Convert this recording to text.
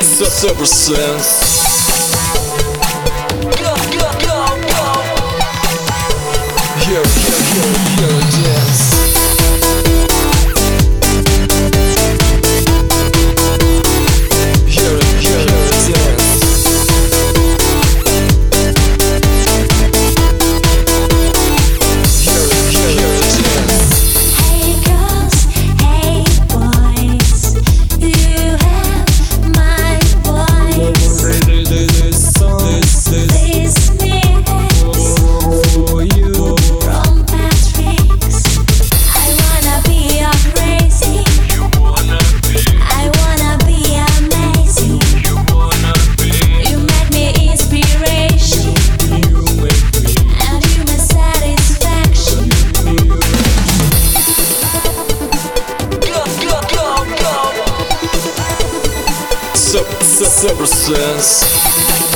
Super sense. ever since.